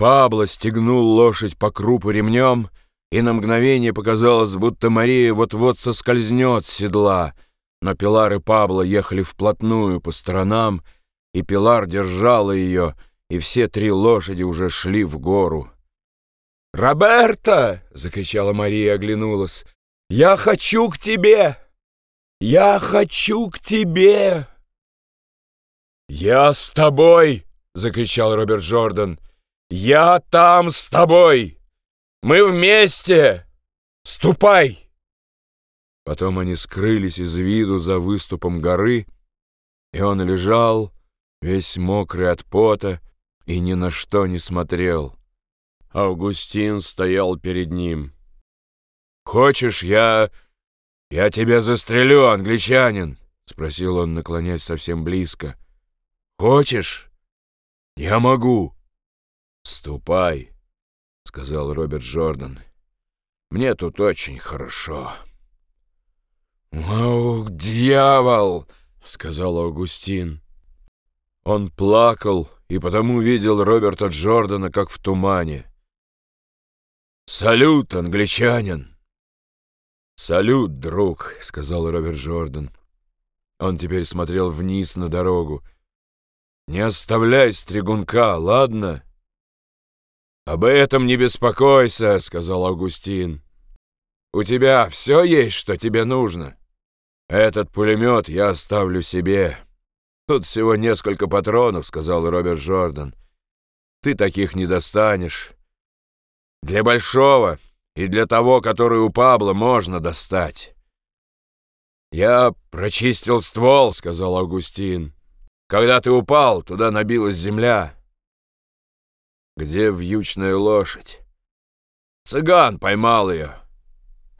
Пабло стегнул лошадь по крупу ремнем, и на мгновение показалось, будто Мария вот-вот соскользнет с седла, но Пилар и Пабло ехали вплотную по сторонам, и Пилар держала ее, и все три лошади уже шли в гору. «Роберто!» — закричала Мария, оглянулась. «Я хочу к тебе! Я хочу к тебе!» «Я с тобой!» — закричал Роберт Джордан. «Я там с тобой! Мы вместе! Ступай!» Потом они скрылись из виду за выступом горы, и он лежал, весь мокрый от пота, и ни на что не смотрел. Августин стоял перед ним. «Хочешь, я... я тебя застрелю, англичанин?» — спросил он, наклоняясь совсем близко. «Хочешь? Я могу». «Ступай», — сказал Роберт Джордан. «Мне тут очень хорошо». «Ох, дьявол!» — сказал Августин. Он плакал и потому видел Роберта Джордана как в тумане. «Салют, англичанин!» «Салют, друг», — сказал Роберт Джордан. Он теперь смотрел вниз на дорогу. «Не оставляй стригунка, ладно?» «Об этом не беспокойся», — сказал Августин. «У тебя все есть, что тебе нужно. Этот пулемет я оставлю себе. Тут всего несколько патронов», — сказал Роберт Джордан. «Ты таких не достанешь». Для большого и для того, который у Пабла, можно достать. «Я прочистил ствол», — сказал Августин. «Когда ты упал, туда набилась земля». «Где вьючная лошадь?» «Цыган поймал ее».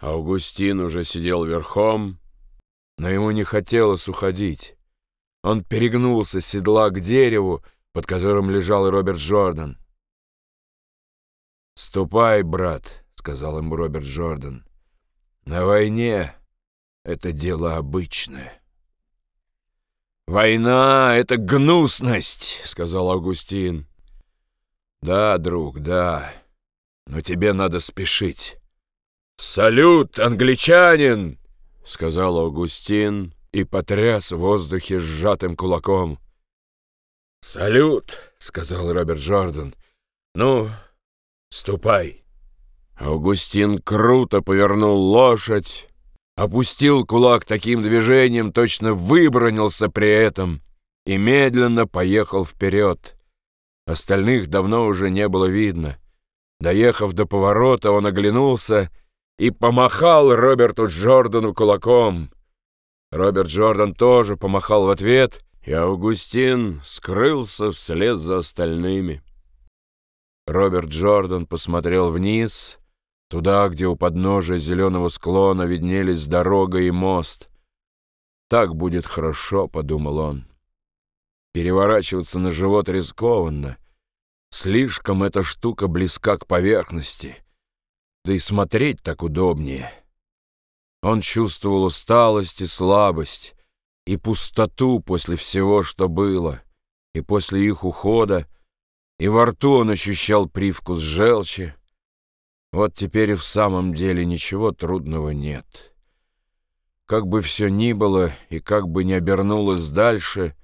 Августин уже сидел верхом, но ему не хотелось уходить. Он перегнулся с седла к дереву, под которым лежал Роберт Джордан. «Ступай, брат», — сказал ему Роберт Джордан. «На войне это дело обычное». «Война — это гнусность», — сказал Августин. «Да, друг, да, но тебе надо спешить». «Салют, англичанин!» — сказал Августин и потряс в воздухе сжатым кулаком. «Салют!» — сказал Роберт Джордан. «Ну, «Ступай!» Августин круто повернул лошадь, опустил кулак таким движением, точно выбронился при этом и медленно поехал вперед. Остальных давно уже не было видно. Доехав до поворота, он оглянулся и помахал Роберту Джордану кулаком. Роберт Джордан тоже помахал в ответ, и Августин скрылся вслед за остальными. Роберт Джордан посмотрел вниз, туда, где у подножия зеленого склона виднелись дорога и мост. «Так будет хорошо», — подумал он. «Переворачиваться на живот рискованно. Слишком эта штука близка к поверхности. Да и смотреть так удобнее». Он чувствовал усталость и слабость, и пустоту после всего, что было, и после их ухода, и во рту он ощущал привкус желчи. Вот теперь и в самом деле ничего трудного нет. Как бы все ни было и как бы ни обернулось дальше,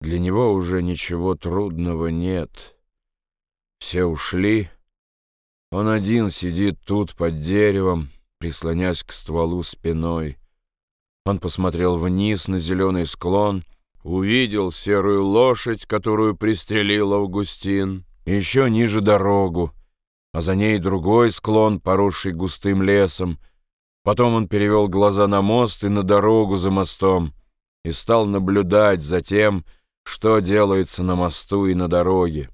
для него уже ничего трудного нет. Все ушли. Он один сидит тут под деревом, прислонясь к стволу спиной. Он посмотрел вниз на зеленый склон — увидел серую лошадь, которую пристрелил Августин, еще ниже дорогу, а за ней другой склон, поросший густым лесом. Потом он перевел глаза на мост и на дорогу за мостом и стал наблюдать за тем, что делается на мосту и на дороге.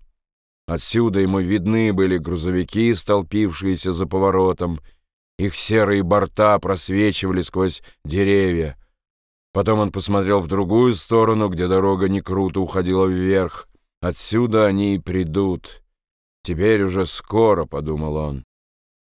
Отсюда ему видны были грузовики, столпившиеся за поворотом, их серые борта просвечивали сквозь деревья — Потом он посмотрел в другую сторону, где дорога не круто уходила вверх. Отсюда они и придут. Теперь уже скоро, — подумал он.